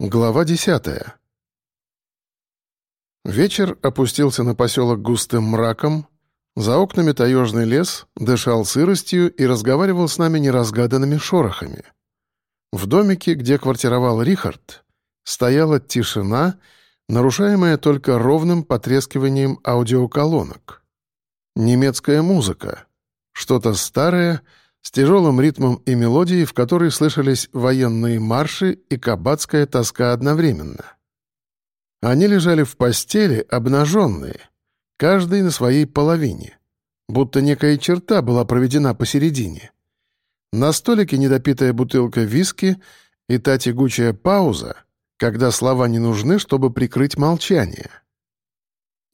Глава десятая. Вечер опустился на поселок густым мраком. За окнами таежный лес дышал сыростью и разговаривал с нами неразгаданными шорохами. В домике, где квартировал Рихард, стояла тишина, нарушаемая только ровным потрескиванием аудиоколонок. Немецкая музыка. Что-то старое — с тяжелым ритмом и мелодией, в которой слышались военные марши и кабацкая тоска одновременно. Они лежали в постели, обнаженные, каждый на своей половине, будто некая черта была проведена посередине. На столике недопитая бутылка виски и та тягучая пауза, когда слова не нужны, чтобы прикрыть молчание.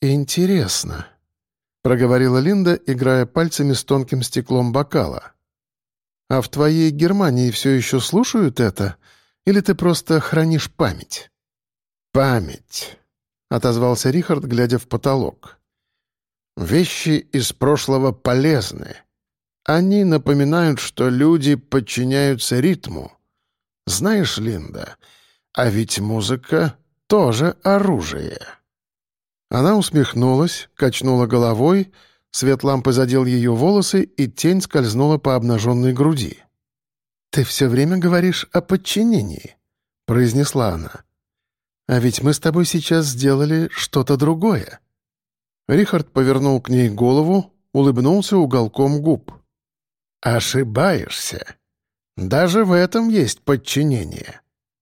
«Интересно», — проговорила Линда, играя пальцами с тонким стеклом бокала. А в твоей Германии все еще слушают это? Или ты просто хранишь память?» «Память», — отозвался Рихард, глядя в потолок. «Вещи из прошлого полезны. Они напоминают, что люди подчиняются ритму. Знаешь, Линда, а ведь музыка тоже оружие». Она усмехнулась, качнула головой — Свет лампы задел ее волосы, и тень скользнула по обнаженной груди. «Ты все время говоришь о подчинении», — произнесла она. «А ведь мы с тобой сейчас сделали что-то другое». Рихард повернул к ней голову, улыбнулся уголком губ. «Ошибаешься. Даже в этом есть подчинение.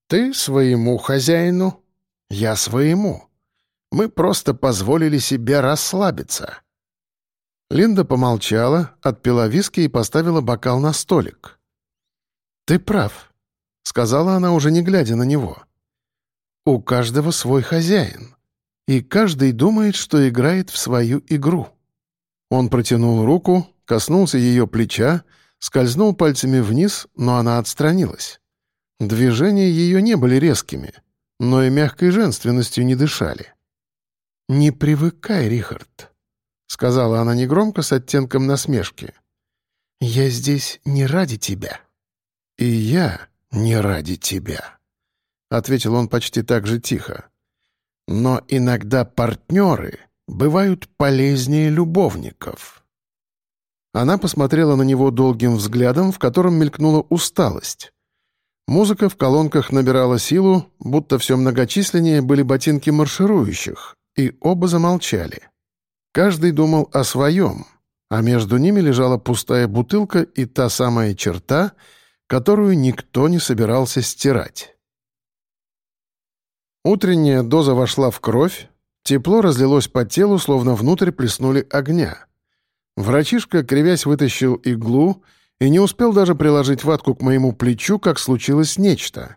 Ты своему хозяину, я своему. Мы просто позволили себе расслабиться». Линда помолчала, отпила виски и поставила бокал на столик. «Ты прав», — сказала она, уже не глядя на него. «У каждого свой хозяин, и каждый думает, что играет в свою игру». Он протянул руку, коснулся ее плеча, скользнул пальцами вниз, но она отстранилась. Движения ее не были резкими, но и мягкой женственностью не дышали. «Не привыкай, Рихард», — сказала она негромко с оттенком насмешки. «Я здесь не ради тебя». «И я не ради тебя», — ответил он почти так же тихо. «Но иногда партнеры бывают полезнее любовников». Она посмотрела на него долгим взглядом, в котором мелькнула усталость. Музыка в колонках набирала силу, будто все многочисленнее были ботинки марширующих, и оба замолчали. Каждый думал о своем, а между ними лежала пустая бутылка и та самая черта, которую никто не собирался стирать. Утренняя доза вошла в кровь, тепло разлилось по телу, словно внутрь плеснули огня. Врачишка, кривясь, вытащил иглу и не успел даже приложить ватку к моему плечу, как случилось нечто.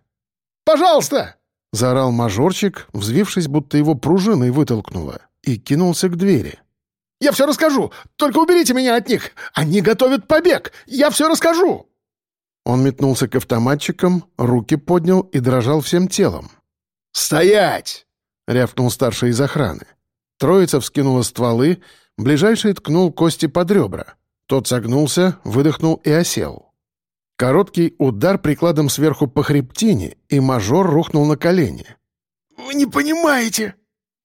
«Пожалуйста!» — заорал мажорчик, взвившись, будто его пружиной вытолкнуло, и кинулся к двери. Я все расскажу! Только уберите меня от них! Они готовят побег! Я все расскажу!» Он метнулся к автоматчикам, руки поднял и дрожал всем телом. «Стоять!» — рявкнул старший из охраны. Троица вскинула стволы, ближайший ткнул кости под ребра. Тот согнулся, выдохнул и осел. Короткий удар прикладом сверху по хребтине, и мажор рухнул на колени. «Вы не понимаете!»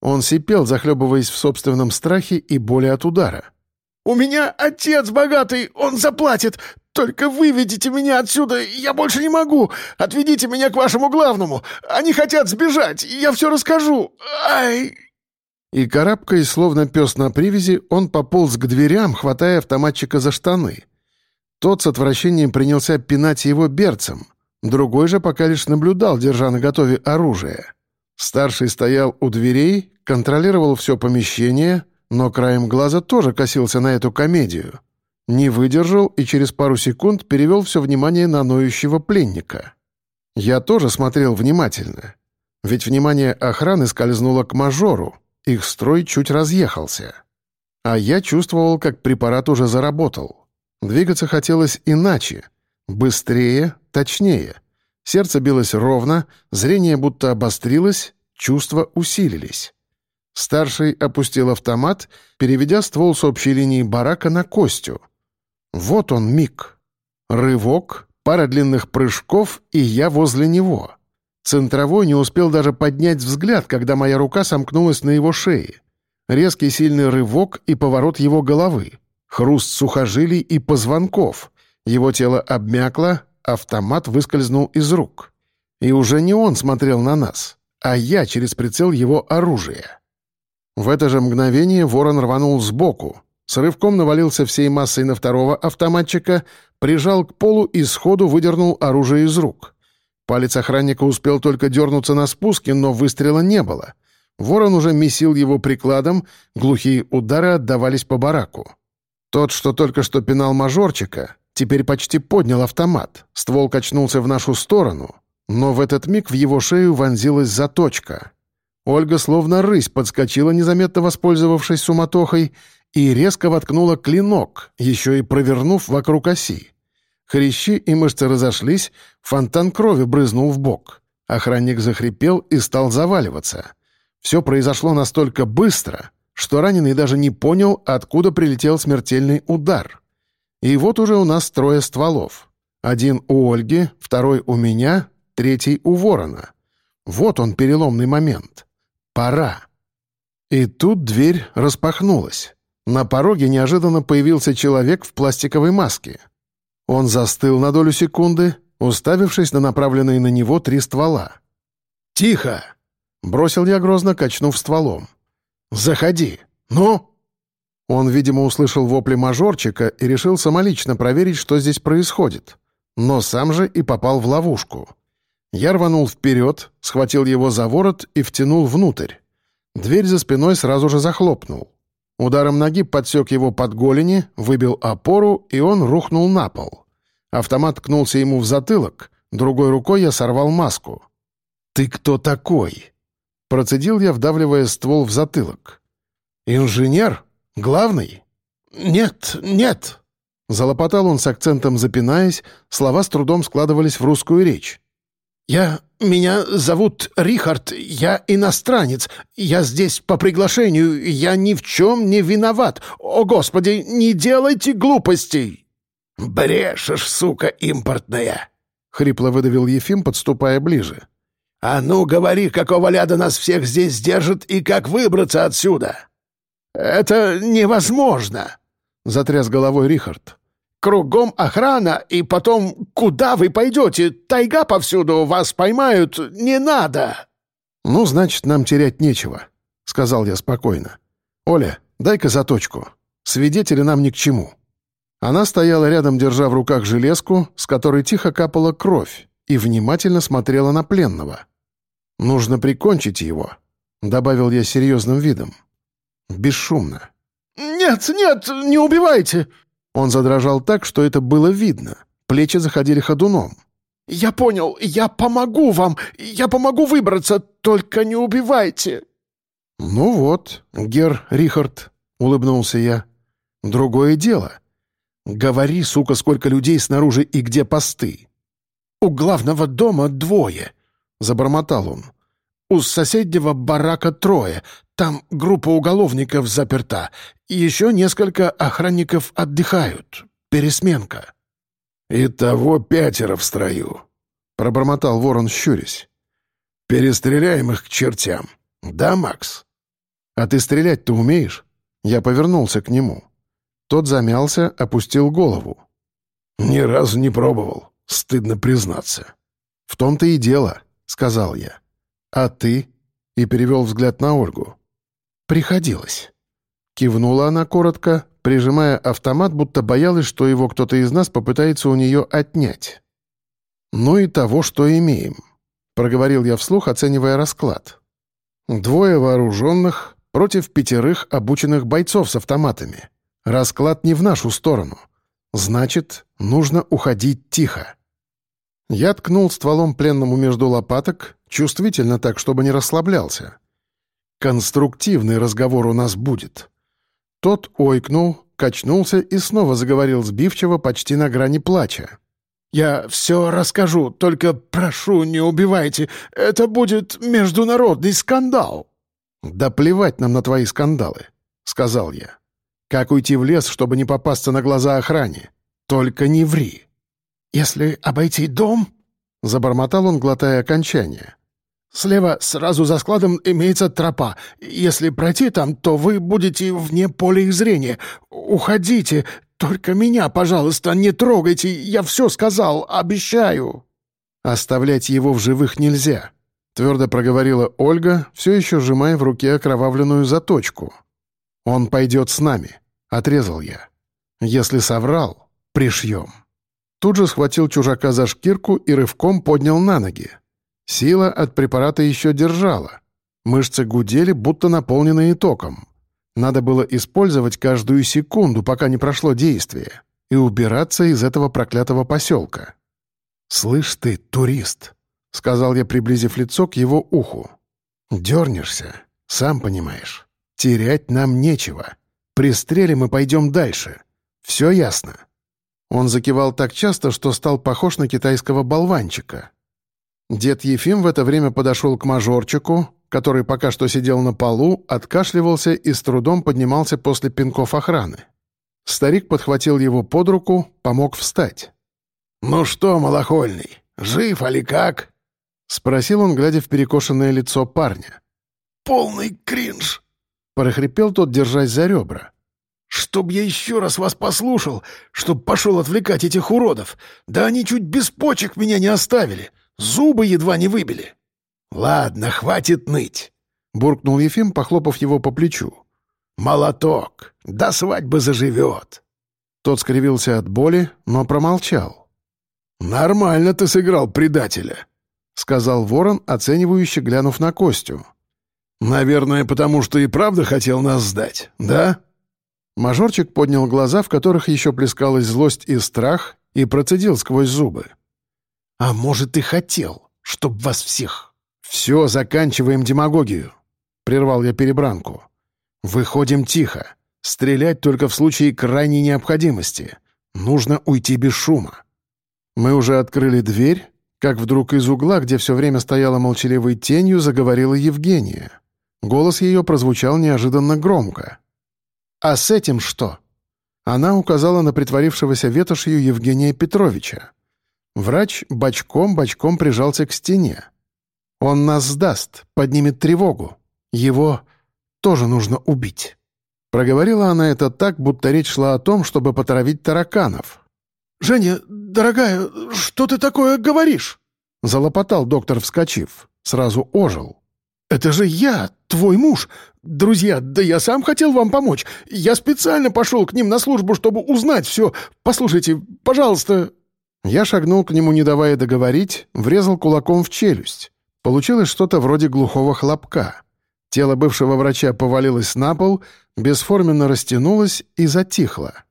Он сипел, захлебываясь в собственном страхе и боли от удара. «У меня отец богатый, он заплатит! Только выведите меня отсюда, я больше не могу! Отведите меня к вашему главному! Они хотят сбежать, я все расскажу! Ай!» И карабкаясь, словно пес на привязи, он пополз к дверям, хватая автоматчика за штаны. Тот с отвращением принялся пинать его берцем. Другой же пока лишь наблюдал, держа наготове оружие. Старший стоял у дверей, контролировал все помещение, но краем глаза тоже косился на эту комедию. Не выдержал и через пару секунд перевел все внимание на ноющего пленника. Я тоже смотрел внимательно. Ведь внимание охраны скользнуло к мажору, их строй чуть разъехался. А я чувствовал, как препарат уже заработал. Двигаться хотелось иначе, быстрее, точнее — Сердце билось ровно, зрение будто обострилось, чувства усилились. Старший опустил автомат, переведя ствол с общей линии барака на Костю. Вот он миг. Рывок, пара длинных прыжков, и я возле него. Центровой не успел даже поднять взгляд, когда моя рука сомкнулась на его шее. Резкий сильный рывок и поворот его головы. Хруст сухожилий и позвонков. Его тело обмякло, автомат выскользнул из рук. И уже не он смотрел на нас, а я через прицел его оружия. В это же мгновение ворон рванул сбоку, с рывком навалился всей массой на второго автоматчика, прижал к полу и сходу выдернул оружие из рук. Палец охранника успел только дернуться на спуске, но выстрела не было. Ворон уже месил его прикладом, глухие удары отдавались по бараку. Тот, что только что пинал мажорчика, теперь почти поднял автомат. Ствол качнулся в нашу сторону, но в этот миг в его шею вонзилась заточка. Ольга словно рысь подскочила, незаметно воспользовавшись суматохой, и резко воткнула клинок, еще и провернув вокруг оси. Хрящи и мышцы разошлись, фонтан крови брызнул в бок. Охранник захрипел и стал заваливаться. Все произошло настолько быстро, что раненый даже не понял, откуда прилетел смертельный удар. И вот уже у нас трое стволов. Один у Ольги, второй у меня, третий у Ворона. Вот он, переломный момент. Пора. И тут дверь распахнулась. На пороге неожиданно появился человек в пластиковой маске. Он застыл на долю секунды, уставившись на направленные на него три ствола. «Тихо!» — бросил я грозно, качнув стволом. «Заходи! Ну?» Он, видимо, услышал вопли мажорчика и решил самолично проверить, что здесь происходит. Но сам же и попал в ловушку. Я рванул вперед, схватил его за ворот и втянул внутрь. Дверь за спиной сразу же захлопнул. Ударом ноги подсек его под голени, выбил опору, и он рухнул на пол. Автомат ткнулся ему в затылок, другой рукой я сорвал маску. «Ты кто такой?» Процедил я, вдавливая ствол в затылок. «Инженер? Главный?» «Нет, нет!» Залопотал он с акцентом запинаясь, слова с трудом складывались в русскую речь. «Я... меня зовут Рихард, я иностранец, я здесь по приглашению, я ни в чем не виноват. О, Господи, не делайте глупостей!» «Брешешь, сука импортная!» — хрипло выдавил Ефим, подступая ближе. «А ну, говори, какого ляда нас всех здесь держит и как выбраться отсюда!» «Это невозможно!» — затряс головой Рихард. Кругом охрана, и потом куда вы пойдете? Тайга повсюду, вас поймают, не надо!» «Ну, значит, нам терять нечего», — сказал я спокойно. «Оля, дай-ка заточку. Свидетели нам ни к чему». Она стояла рядом, держа в руках железку, с которой тихо капала кровь, и внимательно смотрела на пленного. «Нужно прикончить его», — добавил я серьезным видом. «Бесшумно». «Нет, нет, не убивайте!» Он задрожал так, что это было видно. Плечи заходили ходуном. «Я понял, я помогу вам, я помогу выбраться, только не убивайте!» «Ну вот, Гер Рихард», — улыбнулся я. «Другое дело. Говори, сука, сколько людей снаружи и где посты». «У главного дома двое», — забормотал он. «У соседнего барака трое. Там группа уголовников заперта. Еще несколько охранников отдыхают. Пересменка». «Итого пятеро в строю», — пробормотал ворон, щурясь. «Перестреляем их к чертям. Да, Макс?» «А ты стрелять-то умеешь?» Я повернулся к нему. Тот замялся, опустил голову. «Ни разу не пробовал. Стыдно признаться». «В том-то и дело», — сказал я. «А ты?» — и перевел взгляд на Ольгу. «Приходилось». Кивнула она коротко, прижимая автомат, будто боялась, что его кто-то из нас попытается у нее отнять. «Ну и того, что имеем», — проговорил я вслух, оценивая расклад. «Двое вооруженных против пятерых обученных бойцов с автоматами. Расклад не в нашу сторону. Значит, нужно уходить тихо». Я ткнул стволом пленному между лопаток, чувствительно так, чтобы не расслаблялся. Конструктивный разговор у нас будет». Тот ойкнул, качнулся и снова заговорил сбивчиво, почти на грани плача. «Я все расскажу, только прошу, не убивайте. Это будет международный скандал». «Да плевать нам на твои скандалы», — сказал я. «Как уйти в лес, чтобы не попасться на глаза охране? Только не ври». «Если обойти дом...» — забормотал он, глотая окончание. «Слева, сразу за складом, имеется тропа. Если пройти там, то вы будете вне поля их зрения. Уходите. Только меня, пожалуйста, не трогайте. Я все сказал, обещаю». «Оставлять его в живых нельзя», — твердо проговорила Ольга, все еще сжимая в руке окровавленную заточку. «Он пойдет с нами», — отрезал я. «Если соврал, пришьем». Тут же схватил чужака за шкирку и рывком поднял на ноги. Сила от препарата еще держала. Мышцы гудели, будто наполненные током. Надо было использовать каждую секунду, пока не прошло действие, и убираться из этого проклятого поселка. «Слышь ты, турист», — сказал я, приблизив лицо к его уху. «Дернешься, сам понимаешь. Терять нам нечего. Пристрелим и пойдем дальше. Все ясно?» Он закивал так часто, что стал похож на китайского болванчика. Дед Ефим в это время подошел к мажорчику, который пока что сидел на полу, откашливался и с трудом поднимался после пинков охраны. Старик подхватил его под руку, помог встать. «Ну что, малохольный, жив али как?» — спросил он, глядя в перекошенное лицо парня. «Полный кринж!» — прохрипел тот, держась за ребра. «Чтоб я еще раз вас послушал, чтоб пошел отвлекать этих уродов! Да они чуть без почек меня не оставили! Зубы едва не выбили!» «Ладно, хватит ныть!» — буркнул Ефим, похлопав его по плечу. «Молоток! До свадьбы заживет!» Тот скривился от боли, но промолчал. «Нормально ты сыграл предателя», — сказал ворон, оценивающе глянув на Костю. «Наверное, потому что и правда хотел нас сдать, да?» Мажорчик поднял глаза, в которых еще плескалась злость и страх, и процедил сквозь зубы. «А может, и хотел, чтоб вас всех...» «Все, заканчиваем демагогию», — прервал я перебранку. «Выходим тихо. Стрелять только в случае крайней необходимости. Нужно уйти без шума». Мы уже открыли дверь, как вдруг из угла, где все время стояла молчаливой тенью, заговорила Евгения. Голос ее прозвучал неожиданно громко. «А с этим что?» Она указала на притворившегося ветошью Евгения Петровича. Врач бочком-бочком прижался к стене. «Он нас сдаст, поднимет тревогу. Его тоже нужно убить». Проговорила она это так, будто речь шла о том, чтобы потравить тараканов. «Женя, дорогая, что ты такое говоришь?» Залопотал доктор, вскочив. Сразу ожил. «Это же я, твой муж. Друзья, да я сам хотел вам помочь. Я специально пошел к ним на службу, чтобы узнать все. Послушайте, пожалуйста...» Я шагнул к нему, не давая договорить, врезал кулаком в челюсть. Получилось что-то вроде глухого хлопка. Тело бывшего врача повалилось на пол, бесформенно растянулось и затихло.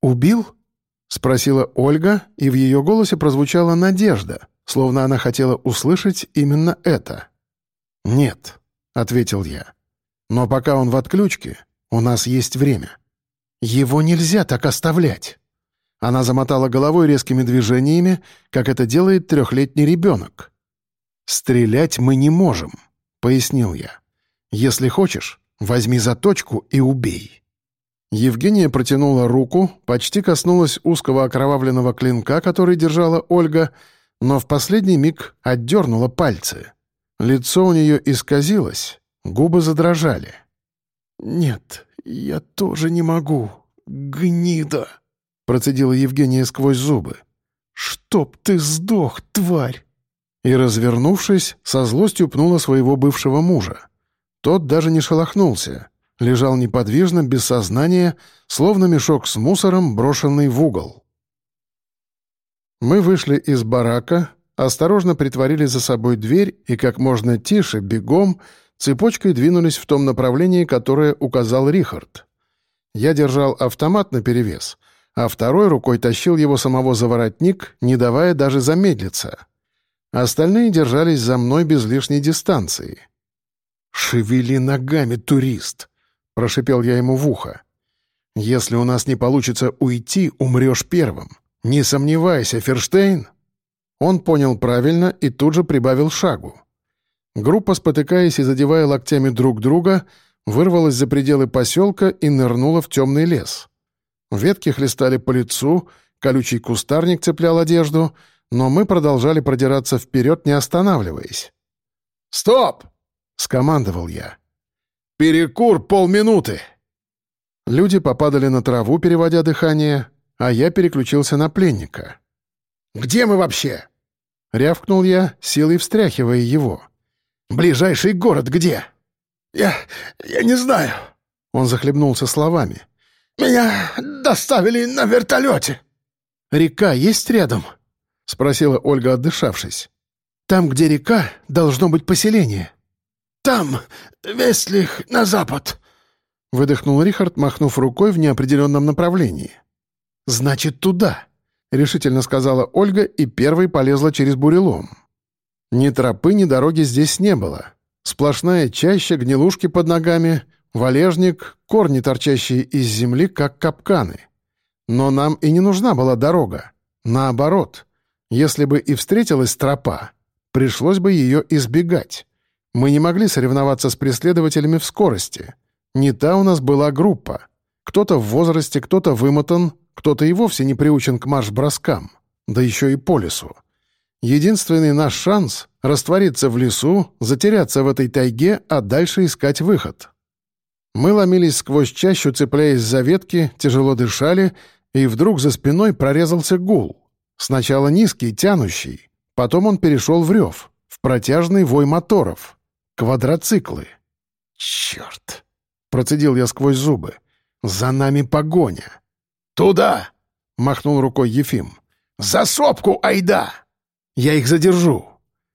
«Убил?» — спросила Ольга, и в ее голосе прозвучала надежда, словно она хотела услышать именно это. «Нет», — ответил я. «Но пока он в отключке, у нас есть время. Его нельзя так оставлять». Она замотала головой резкими движениями, как это делает трехлетний ребенок. «Стрелять мы не можем», — пояснил я. «Если хочешь, возьми заточку и убей». Евгения протянула руку, почти коснулась узкого окровавленного клинка, который держала Ольга, но в последний миг отдернула пальцы. Лицо у нее исказилось, губы задрожали. «Нет, я тоже не могу. Гнида!» — процедила Евгения сквозь зубы. «Чтоб ты сдох, тварь!» И, развернувшись, со злостью пнула своего бывшего мужа. Тот даже не шелохнулся, лежал неподвижно, без сознания, словно мешок с мусором, брошенный в угол. Мы вышли из барака, осторожно притворили за собой дверь и как можно тише, бегом, цепочкой двинулись в том направлении, которое указал Рихард. Я держал автомат наперевес, а второй рукой тащил его самого за воротник, не давая даже замедлиться. Остальные держались за мной без лишней дистанции. «Шевели ногами, турист!» — прошипел я ему в ухо. «Если у нас не получится уйти, умрешь первым. Не сомневайся, Ферштейн!» Он понял правильно и тут же прибавил шагу. Группа, спотыкаясь и задевая локтями друг друга, вырвалась за пределы поселка и нырнула в темный лес. Ветки хлестали по лицу, колючий кустарник цеплял одежду, но мы продолжали продираться вперед, не останавливаясь. «Стоп!» — скомандовал я. «Перекур полминуты!» Люди попадали на траву, переводя дыхание, а я переключился на пленника. «Где мы вообще?» — рявкнул я, силой встряхивая его. «Ближайший город где?» «Я... я не знаю». Он захлебнулся словами. «Меня доставили на вертолете». «Река есть рядом?» — спросила Ольга, отдышавшись. «Там, где река, должно быть поселение». «Там, Вестлих, на запад», — выдохнул Рихард, махнув рукой в неопределенном направлении. «Значит, туда», — решительно сказала Ольга и первой полезла через бурелом. Ни тропы, ни дороги здесь не было. Сплошная чаща, гнилушки под ногами, валежник, корни, торчащие из земли, как капканы. Но нам и не нужна была дорога. Наоборот, если бы и встретилась тропа, пришлось бы ее избегать. Мы не могли соревноваться с преследователями в скорости. Не та у нас была группа. Кто-то в возрасте, кто-то вымотан, кто-то и вовсе не приучен к марш-броскам, да еще и по лесу. Единственный наш шанс — раствориться в лесу, затеряться в этой тайге, а дальше искать выход. Мы ломились сквозь чащу, цепляясь за ветки, тяжело дышали, и вдруг за спиной прорезался гул. Сначала низкий, тянущий, потом он перешел в рев, в протяжный вой моторов. Квадроциклы. «Черт!» — процедил я сквозь зубы. «За нами погоня!» «Туда!» — махнул рукой Ефим. «За сопку, айда!» Я их задержу».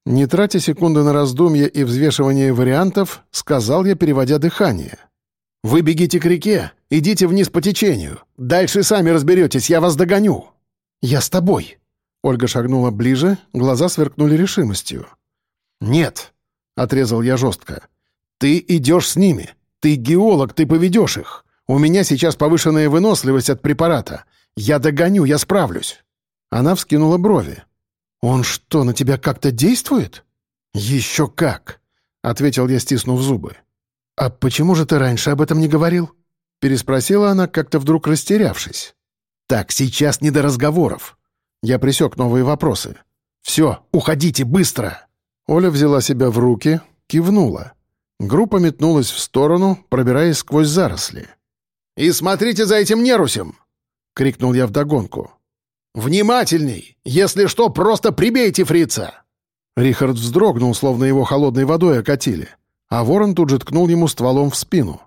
Не тратя секунды на раздумья и взвешивание вариантов, сказал я, переводя дыхание. «Вы бегите к реке, идите вниз по течению. Дальше сами разберетесь, я вас догоню». «Я с тобой». Ольга шагнула ближе, глаза сверкнули решимостью. «Нет», — отрезал я жестко. «Ты идешь с ними. Ты геолог, ты поведешь их. У меня сейчас повышенная выносливость от препарата. Я догоню, я справлюсь». Она вскинула брови. «Он что, на тебя как-то действует?» «Еще как!» — ответил я, стиснув зубы. «А почему же ты раньше об этом не говорил?» — переспросила она, как-то вдруг растерявшись. «Так, сейчас не до разговоров». Я присек новые вопросы. «Все, уходите, быстро!» Оля взяла себя в руки, кивнула. Группа метнулась в сторону, пробираясь сквозь заросли. «И смотрите за этим нерусем!» — крикнул я вдогонку. «Внимательней! Если что, просто прибейте фрица!» Рихард вздрогнул, словно его холодной водой окатили, а ворон тут же ткнул ему стволом в спину.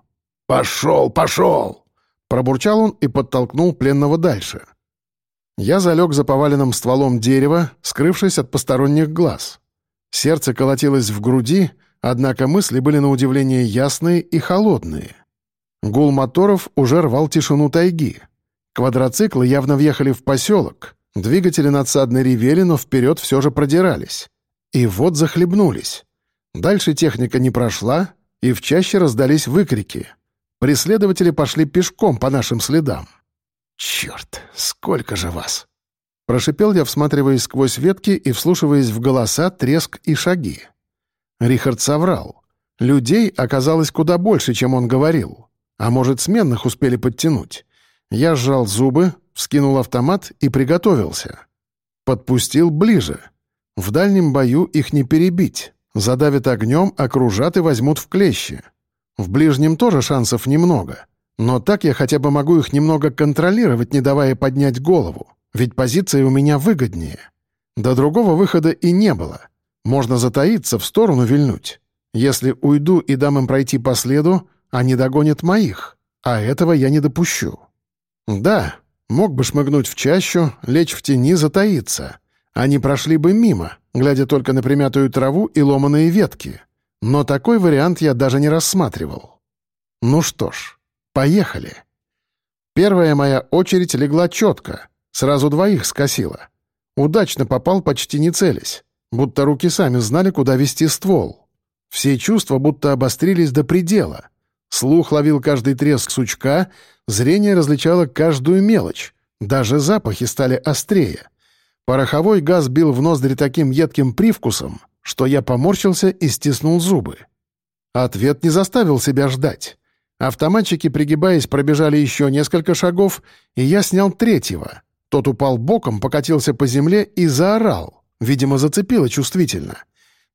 «Пошел, пошел!» Пробурчал он и подтолкнул пленного дальше. Я залег за поваленным стволом дерева, скрывшись от посторонних глаз. Сердце колотилось в груди, однако мысли были на удивление ясные и холодные. Гул моторов уже рвал тишину тайги. Квадроциклы явно въехали в поселок. Двигатели надсадно ревели, но вперед все же продирались. И вот захлебнулись. Дальше техника не прошла, и в чаще раздались выкрики. Преследователи пошли пешком по нашим следам. «Черт, сколько же вас!» Прошипел я, всматриваясь сквозь ветки и вслушиваясь в голоса, треск и шаги. Рихард соврал. Людей оказалось куда больше, чем он говорил. А может, сменных успели подтянуть. Я сжал зубы, вскинул автомат и приготовился. Подпустил ближе. В дальнем бою их не перебить. Задавят огнем, окружат и возьмут в клещи. В ближнем тоже шансов немного. Но так я хотя бы могу их немного контролировать, не давая поднять голову. Ведь позиция у меня выгоднее. До другого выхода и не было. Можно затаиться, в сторону вильнуть. Если уйду и дам им пройти по следу, они догонят моих. А этого я не допущу. Да, мог бы шмыгнуть в чащу, лечь в тени, затаиться. Они прошли бы мимо, глядя только на примятую траву и ломаные ветки. Но такой вариант я даже не рассматривал. Ну что ж, поехали. Первая моя очередь легла четко, сразу двоих скосила. Удачно попал, почти не целясь, будто руки сами знали, куда вести ствол. Все чувства будто обострились до предела. Слух ловил каждый треск сучка, зрение различало каждую мелочь, даже запахи стали острее. Пороховой газ бил в ноздри таким едким привкусом, что я поморщился и стиснул зубы. Ответ не заставил себя ждать. Автоматчики, пригибаясь, пробежали еще несколько шагов, и я снял третьего. Тот упал боком, покатился по земле и заорал. Видимо, зацепило чувствительно.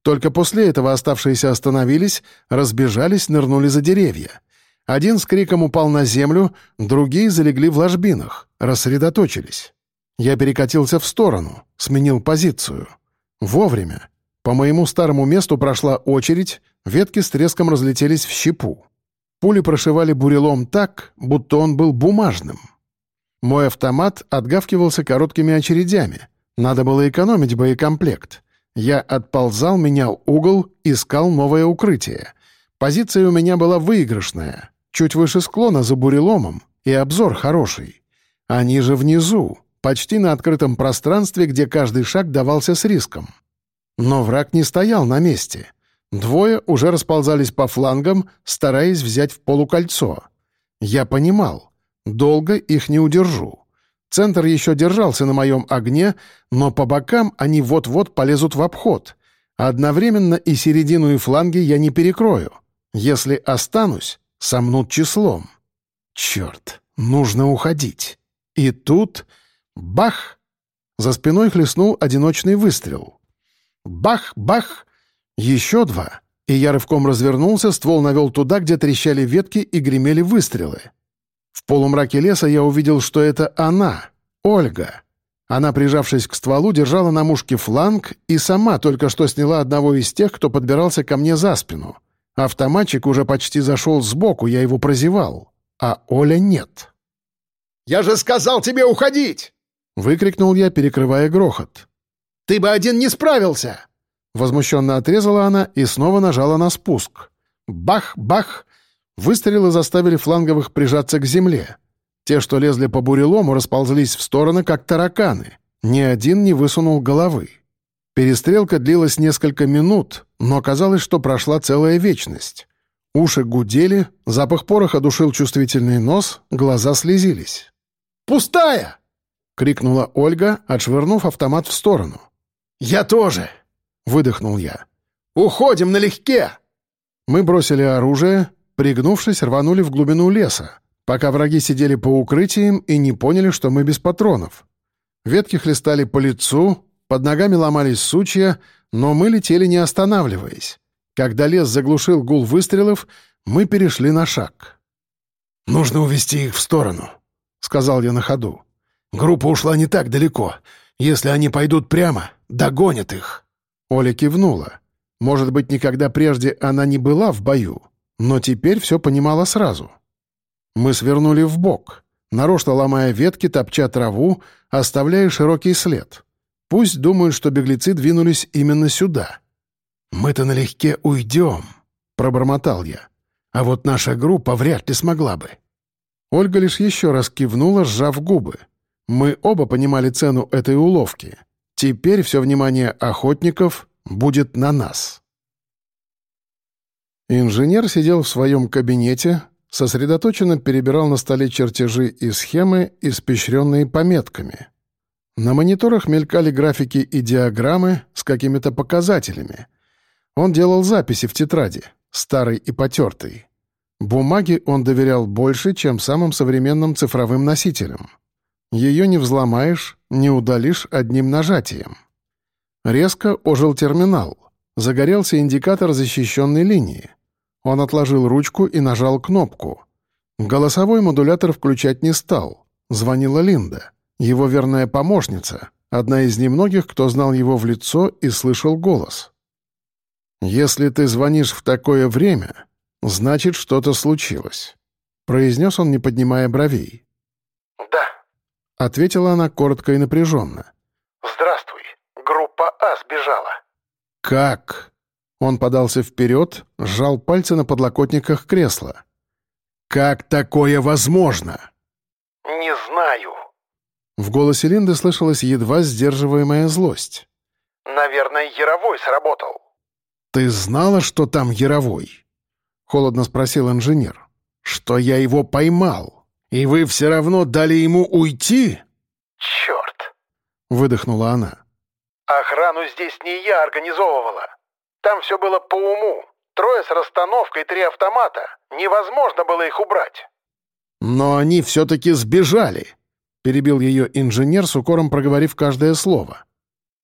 Только после этого оставшиеся остановились, разбежались, нырнули за деревья. Один с криком упал на землю, другие залегли в ложбинах, рассредоточились. Я перекатился в сторону, сменил позицию. Вовремя. По моему старому месту прошла очередь, ветки с треском разлетелись в щепу. Пули прошивали бурелом так, будто он был бумажным. Мой автомат отгавкивался короткими очередями. Надо было экономить боекомплект. Я отползал, менял угол, искал новое укрытие. Позиция у меня была выигрышная. Чуть выше склона за буреломом, и обзор хороший. Они же внизу, почти на открытом пространстве, где каждый шаг давался с риском. Но враг не стоял на месте. Двое уже расползались по флангам, стараясь взять в полукольцо. Я понимал, долго их не удержу. Центр еще держался на моем огне, но по бокам они вот-вот полезут в обход. Одновременно и середину, и фланги я не перекрою. Если останусь, сомнут числом. Черт, нужно уходить. И тут... Бах! За спиной хлестнул одиночный выстрел. Бах-бах! Еще два. И я рывком развернулся, ствол навел туда, где трещали ветки и гремели выстрелы. В полумраке леса я увидел, что это она, Ольга. Она, прижавшись к стволу, держала на мушке фланг и сама только что сняла одного из тех, кто подбирался ко мне за спину. Автоматчик уже почти зашел сбоку, я его прозевал. А Оля нет. «Я же сказал тебе уходить!» — выкрикнул я, перекрывая грохот. «Ты бы один не справился!» Возмущенно отрезала она и снова нажала на спуск. Бах-бах! Выстрелы заставили фланговых прижаться к земле. Те, что лезли по бурелому, расползлись в стороны, как тараканы. Ни один не высунул головы. Перестрелка длилась несколько минут, но казалось, что прошла целая вечность. Уши гудели, запах пороха душил чувствительный нос, глаза слезились. «Пустая!» — крикнула Ольга, отшвырнув автомат в сторону. «Я тоже!» — выдохнул я. «Уходим налегке!» Мы бросили оружие, пригнувшись, рванули в глубину леса, пока враги сидели по укрытиям и не поняли, что мы без патронов. Ветки хлестали по лицу, под ногами ломались сучья, но мы летели не останавливаясь. Когда лес заглушил гул выстрелов, мы перешли на шаг. «Нужно увести их в сторону», — сказал я на ходу. «Группа ушла не так далеко. Если они пойдут прямо, догонят их». Оля кивнула. Может быть, никогда прежде она не была в бою, но теперь все понимала сразу. Мы свернули в бок, нарочно ломая ветки, топча траву, оставляя широкий след. Пусть думают, что беглецы двинулись именно сюда. «Мы-то налегке уйдем», — пробормотал я. «А вот наша группа вряд ли смогла бы». Ольга лишь еще раз кивнула, сжав губы. Мы оба понимали цену этой уловки. Теперь все внимание охотников будет на нас. Инженер сидел в своем кабинете, сосредоточенно перебирал на столе чертежи и схемы, испещренные пометками. На мониторах мелькали графики и диаграммы с какими-то показателями. Он делал записи в тетради, старой и потертой. Бумаге он доверял больше, чем самым современным цифровым носителям. Ее не взломаешь, не удалишь одним нажатием. Резко ожил терминал. Загорелся индикатор защищенной линии. Он отложил ручку и нажал кнопку. Голосовой модулятор включать не стал. Звонила Линда, его верная помощница, одна из немногих, кто знал его в лицо и слышал голос. «Если ты звонишь в такое время, значит, что-то случилось», — произнес он, не поднимая бровей. «Да», — ответила она коротко и напряженно. «Здравствуй. Группа А сбежала». «Как?» Он подался вперед, сжал пальцы на подлокотниках кресла. «Как такое возможно?» «Не знаю». В голосе Линды слышалась едва сдерживаемая злость. «Наверное, Яровой сработал». «Ты знала, что там Яровой?» — холодно спросил инженер. «Что я его поймал, и вы все равно дали ему уйти?» «Черт!» — выдохнула она. «Охрану здесь не я организовывала. Там все было по уму. Трое с расстановкой, три автомата. Невозможно было их убрать. Но они все-таки сбежали. перебил ее инженер с укором проговорив каждое слово.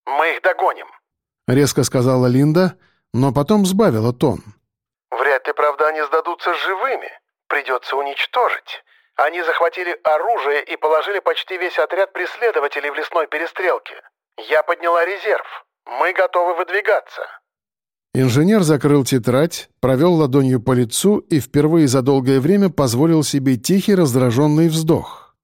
«Мы их догоним», — резко сказала Линда, но потом сбавила тон. «Вряд ли, правда, они сдадутся живыми. Придется уничтожить. Они захватили оружие и положили почти весь отряд преследователей в лесной перестрелке. Я подняла резерв. Мы готовы выдвигаться». Инженер закрыл тетрадь, провел ладонью по лицу и впервые за долгое время позволил себе тихий раздраженный вздох.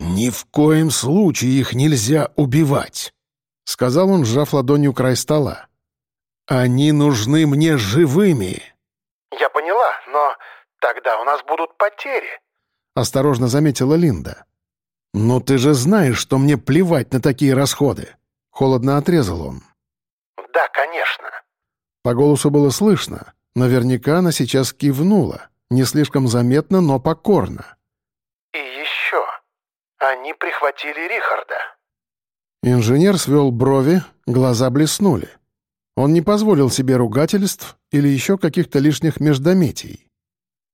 «Ни в коем случае их нельзя убивать», — сказал он, сжав ладонью край стола. «Они нужны мне живыми». «Я поняла, но тогда у нас будут потери», — осторожно заметила Линда. «Но ты же знаешь, что мне плевать на такие расходы», — холодно отрезал он. «Да, конечно». По голосу было слышно. Наверняка она сейчас кивнула. Не слишком заметно, но покорно. «И еще. Они прихватили Рихарда». Инженер свел брови, глаза блеснули. Он не позволил себе ругательств или еще каких-то лишних междометий.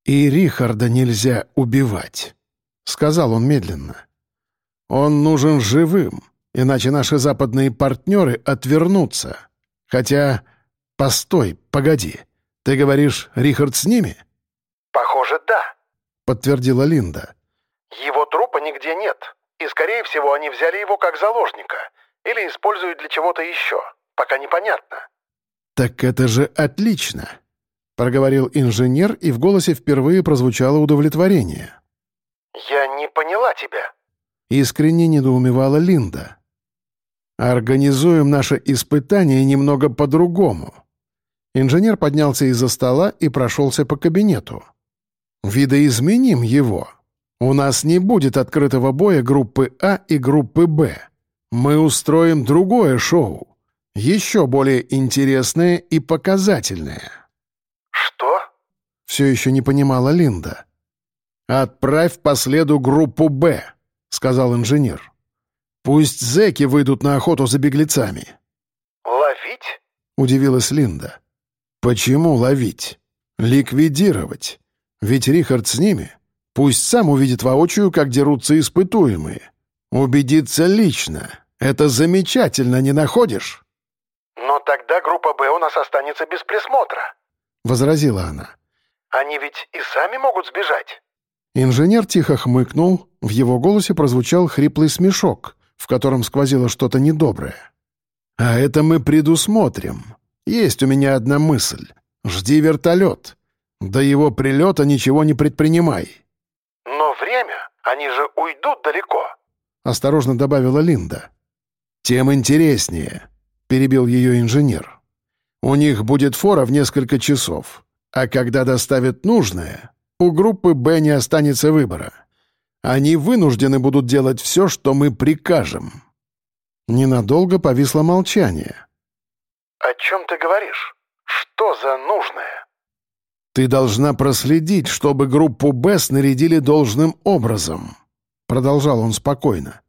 «И Рихарда нельзя убивать», — сказал он медленно. «Он нужен живым, иначе наши западные партнеры отвернутся. Хотя «Постой, погоди. Ты говоришь, Рихард с ними?» «Похоже, да», — подтвердила Линда. «Его трупа нигде нет, и, скорее всего, они взяли его как заложника или используют для чего-то еще. Пока непонятно». «Так это же отлично», — проговорил инженер, и в голосе впервые прозвучало удовлетворение. «Я не поняла тебя», — искренне недоумевала Линда. «Организуем наше испытание немного по-другому», Инженер поднялся из-за стола и прошелся по кабинету. «Видоизменим его. У нас не будет открытого боя группы А и группы Б. Мы устроим другое шоу, еще более интересное и показательное». «Что?» — все еще не понимала Линда. «Отправь по следу группу «Б», — сказал инженер. «Пусть зэки выйдут на охоту за беглецами». «Ловить?» — удивилась Линда. Почему ловить? Ликвидировать. Ведь Рихард с ними. Пусть сам увидит воочию, как дерутся испытуемые. Убедиться лично. Это замечательно, не находишь? «Но тогда группа «Б» у нас останется без присмотра», — возразила она. «Они ведь и сами могут сбежать». Инженер тихо хмыкнул, в его голосе прозвучал хриплый смешок, в котором сквозило что-то недоброе. «А это мы предусмотрим. Есть у меня одна мысль. Жди вертолет. До его прилета ничего не предпринимай». «Но время? Они же уйдут далеко», — осторожно добавила Линда. «Тем интереснее», — перебил ее инженер. «У них будет фора в несколько часов, а когда доставят нужное, у группы «Б» не останется выбора. Они вынуждены будут делать все, что мы прикажем». Ненадолго повисло молчание — «О чем ты говоришь? Что за нужное?» «Ты должна проследить, чтобы группу «Б» снарядили должным образом», — продолжал он спокойно.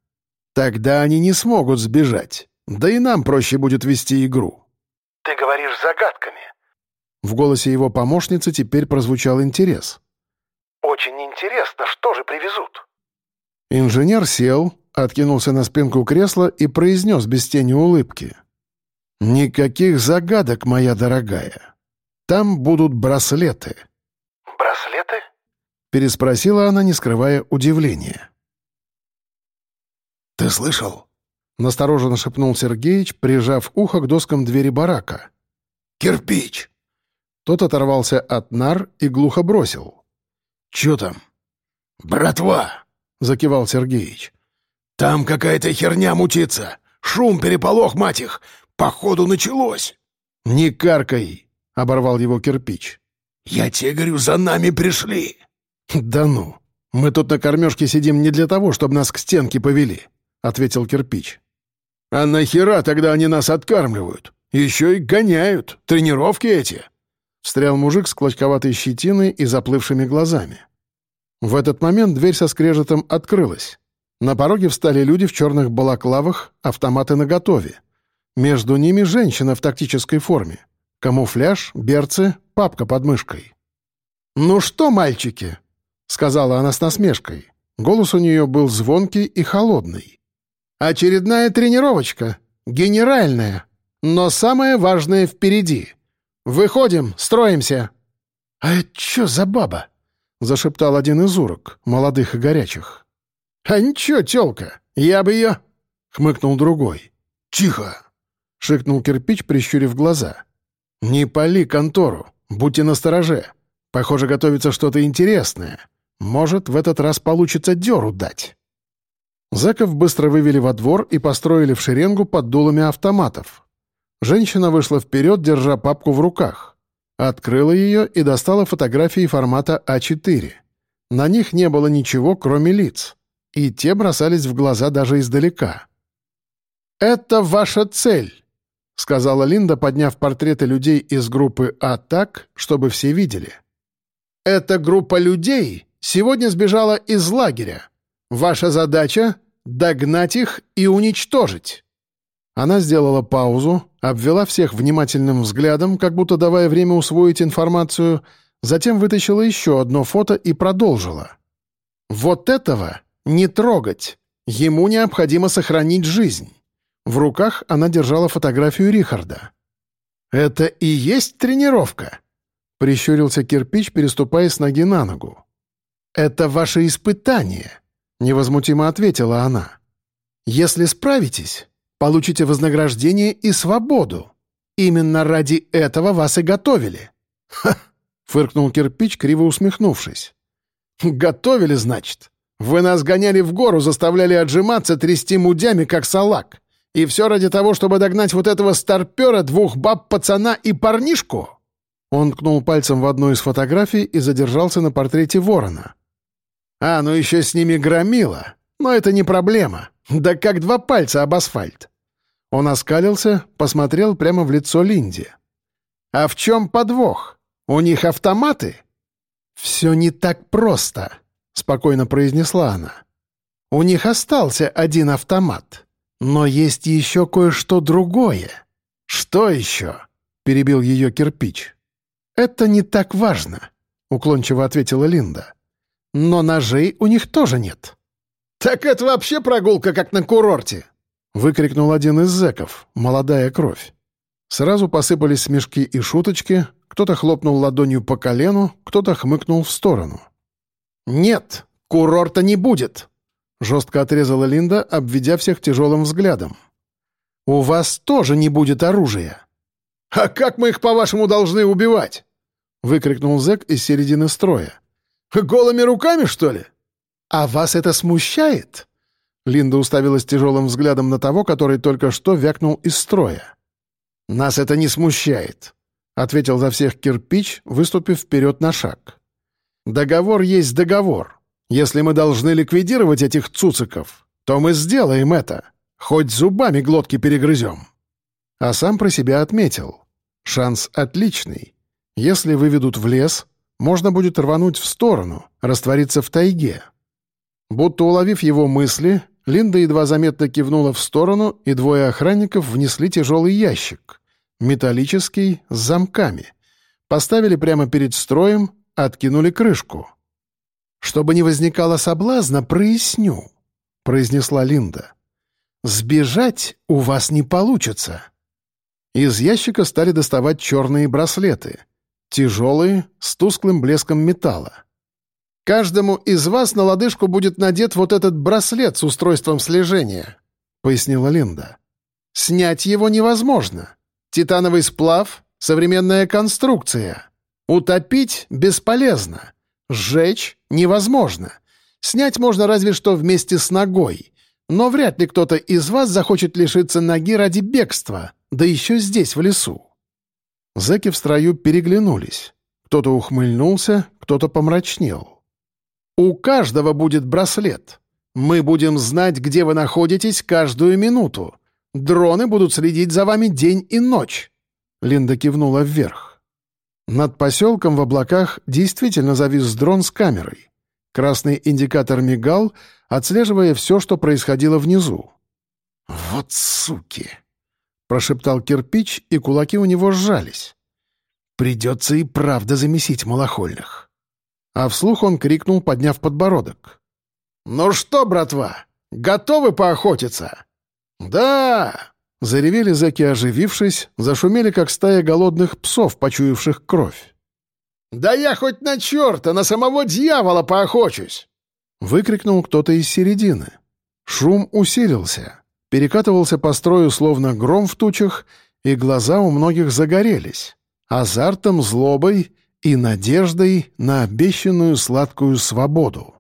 «Тогда они не смогут сбежать, да и нам проще будет вести игру». «Ты говоришь загадками». В голосе его помощницы теперь прозвучал интерес. «Очень интересно, что же привезут?» Инженер сел, откинулся на спинку кресла и произнес без тени улыбки. «Никаких загадок, моя дорогая. Там будут браслеты». «Браслеты?» — переспросила она, не скрывая удивления. «Ты слышал?» — настороженно шепнул Сергеич, прижав ухо к доскам двери барака. «Кирпич!» Тот оторвался от нар и глухо бросил. «Чё там?» «Братва!» — закивал Сергеич. «Там какая-то херня мутится! Шум, переполох, мать их! Походу началось!» «Не каркай!» — оборвал его кирпич. «Я тебе говорю, за нами пришли!» «Да ну! Мы тут на кормежке сидим не для того, чтобы нас к стенке повели», — ответил кирпич. «А нахера тогда они нас откармливают? Еще и гоняют. Тренировки эти!» Встрял мужик с клочковатой щетиной и заплывшими глазами. В этот момент дверь со скрежетом открылась. На пороге встали люди в черных балаклавах, автоматы наготове. Между ними женщина в тактической форме. Камуфляж, берцы, папка под мышкой. «Ну что, мальчики?» — сказала она с насмешкой. Голос у нее был звонкий и холодный. «Очередная тренировочка. Генеральная. Но самое важное впереди. Выходим, строимся!» «А это что за баба?» — зашептал один из урок, молодых и горячих. «А ничего, тёлка, я бы ее...» — хмыкнул другой. «Тихо!» — шикнул кирпич, прищурив глаза. «Не пали контору, будьте настороже. Похоже, готовится что-то интересное. Может, в этот раз получится дёру дать». Заков быстро вывели во двор и построили в шеренгу под дулами автоматов. Женщина вышла вперед, держа папку в руках. Открыла ее и достала фотографии формата А4. На них не было ничего, кроме лиц. И те бросались в глаза даже издалека. «Это ваша цель», — сказала Линда, подняв портреты людей из группы А так, чтобы все видели. «Эта группа людей сегодня сбежала из лагеря. Ваша задача — догнать их и уничтожить». Она сделала паузу, обвела всех внимательным взглядом, как будто давая время усвоить информацию, затем вытащила еще одно фото и продолжила. «Вот этого не трогать. Ему необходимо сохранить жизнь». В руках она держала фотографию Рихарда. «Это и есть тренировка?» — прищурился кирпич, переступая с ноги на ногу. «Это ваше испытание», — невозмутимо ответила она. «Если справитесь, получите вознаграждение и свободу. Именно ради этого вас и готовили». «Ха!» — фыркнул кирпич, криво усмехнувшись. «Готовили, значит? Вы нас гоняли в гору, заставляли отжиматься, трясти мудями, как салак. И все ради того, чтобы догнать вот этого старпера, двух баб, пацана и парнишку?» Он ткнул пальцем в одну из фотографий и задержался на портрете ворона. «А, ну еще с ними громило. Но это не проблема. Да как два пальца об асфальт». Он оскалился, посмотрел прямо в лицо Линди. «А в чем подвох? У них автоматы?» «Все не так просто», — спокойно произнесла она. «У них остался один автомат. Но есть еще кое-что другое. Что еще? Перебил ее кирпич. Это не так важно, уклончиво ответила Линда. Но ножей у них тоже нет. Так это вообще прогулка, как на курорте! Выкрикнул один из зэков, молодая кровь. Сразу посыпались смешки и шуточки, кто-то хлопнул ладонью по колену, кто-то хмыкнул в сторону. «Нет, курорта не будет!» Жестко отрезала Линда, обведя всех тяжелым взглядом. «У вас тоже не будет оружия!» «А как мы их, по-вашему, должны убивать?» — выкрикнул зэк из середины строя. «Голыми руками, что ли?» «А вас это смущает?» Линда уставилась тяжелым взглядом на того, который только что вякнул из строя. «Нас это не смущает», — ответил за всех кирпич, выступив вперед на шаг. «Договор есть договор. Если мы должны ликвидировать этих цуциков, то мы сделаем это. Хоть зубами глотки перегрызем». А сам про себя отметил. Шанс отличный. Если выведут в лес, можно будет рвануть в сторону, раствориться в тайге. Будто уловив его мысли, Линда едва заметно кивнула в сторону, и двое охранников внесли тяжелый ящик. Металлический, с замками. Поставили прямо перед строем, откинули крышку. «Чтобы не возникало соблазна, проясню», — произнесла Линда. «Сбежать у вас не получится». Из ящика стали доставать черные браслеты. Тяжелые, с тусклым блеском металла. «Каждому из вас на лодыжку будет надет вот этот браслет с устройством слежения», — пояснила Линда. «Снять его невозможно. Титановый сплав — современная конструкция. Утопить бесполезно. Сжечь невозможно. Снять можно разве что вместе с ногой. Но вряд ли кто-то из вас захочет лишиться ноги ради бегства, да еще здесь, в лесу». Зэки в строю переглянулись. Кто-то ухмыльнулся, кто-то помрачнел. «У каждого будет браслет. Мы будем знать, где вы находитесь каждую минуту. Дроны будут следить за вами день и ночь». Линда кивнула вверх. Над поселком в облаках действительно завис дрон с камерой. Красный индикатор мигал, отслеживая все, что происходило внизу. «Вот суки!» — прошептал кирпич, и кулаки у него сжались. «Придется и правда замесить малохольных». А вслух он крикнул, подняв подбородок. «Ну что, братва, готовы поохотиться?» «Да!» — заревели зэки, оживившись, зашумели, как стая голодных псов, почуявших кровь. «Да я хоть на черта, на самого дьявола поохочусь!» — выкрикнул кто-то из середины. Шум усилился, перекатывался по строю, словно гром в тучах, и глаза у многих загорелись. Азартом, злобой и надеждой на обещанную сладкую свободу.